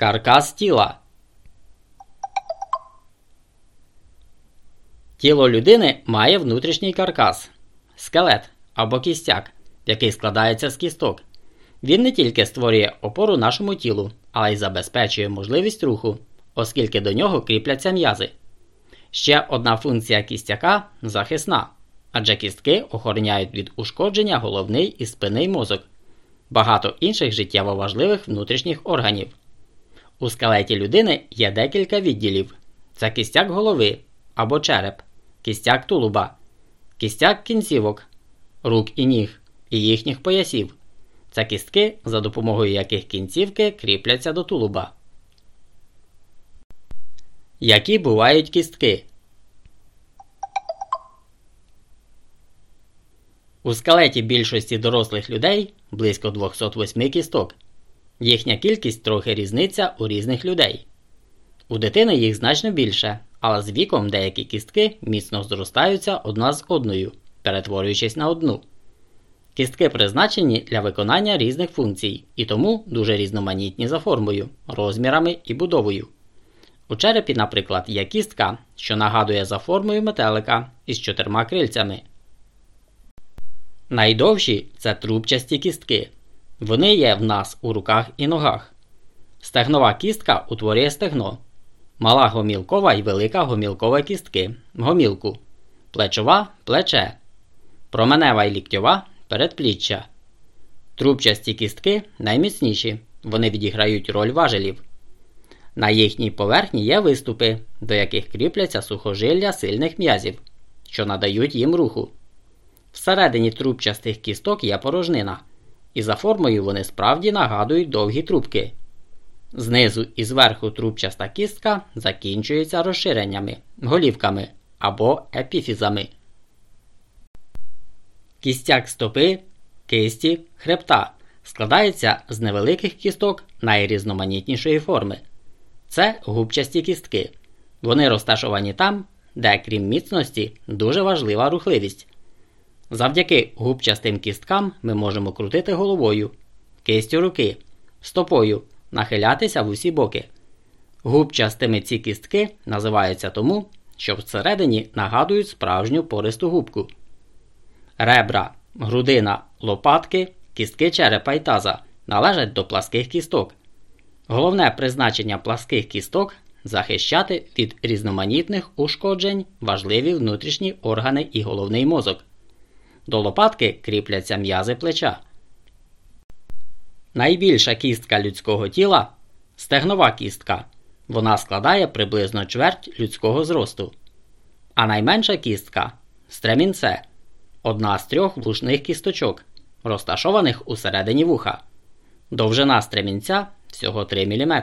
Каркас тіла. Тіло людини має внутрішній каркас скелет або кістяк, який складається з кісток. Він не тільки створює опору нашому тілу, але й забезпечує можливість руху, оскільки до нього кріпляться м'язи. Ще одна функція кістяка захисна, адже кістки охороняють від ушкодження головний і спинний мозок, багато інших життєво важливих внутрішніх органів. У скелеті людини є декілька відділів: це кістяк голови або череп, кістяк тулуба, кістяк кінцівок, рук і ніг і їхніх поясів. Це кістки, за допомогою яких кінцівки кріпляться до тулуба. Які бувають кістки? У скелеті більшості дорослих людей близько 208 кісток. Їхня кількість трохи різниця у різних людей. У дитини їх значно більше, але з віком деякі кістки міцно зростаються одна з одною, перетворюючись на одну. Кістки призначені для виконання різних функцій і тому дуже різноманітні за формою, розмірами і будовою. У черепі, наприклад, є кістка, що нагадує за формою метелика із чотирма крильцями. Найдовші це трубчасті кістки. Вони є в нас у руках і ногах. Стегнова кістка утворює стегно, мала гомілкова і велика гомілкова кістки, гомілку, плечова плече, променева і ліктьова передпліччя. Трубчасті кістки найміцніші, вони відіграють роль важелів. На їхній поверхні є виступи, до яких кріпляться сухожилля сильних м'язів, що надають їм руху. Всередині трубчастих кісток є порожнина, і за формою вони справді нагадують довгі трубки. Знизу і зверху трубчаста кістка закінчується розширеннями, голівками або епіфізами. Кістяк стопи, кисті, хребта складається з невеликих кісток найрізноманітнішої форми. Це губчасті кістки. Вони розташовані там, де, крім міцності, дуже важлива рухливість. Завдяки губчастим кісткам ми можемо крутити головою, кистю руки, стопою, нахилятися в усі боки. Губчастими ці кістки називаються тому, що всередині нагадують справжню пористу губку. Ребра, грудина, лопатки, кістки черепа і таза належать до пласких кісток. Головне призначення пласких кісток захищати від різноманітних ушкоджень важливі внутрішні органи і головний мозок. До лопатки кріпляться м'язи плеча. Найбільша кістка людського тіла стегнова кістка. Вона складає приблизно чверть людського зросту. А найменша кістка стремінце одна з трьох вушних кісточок, розташованих усередині вуха. Довжина стремінця всього 3 мм.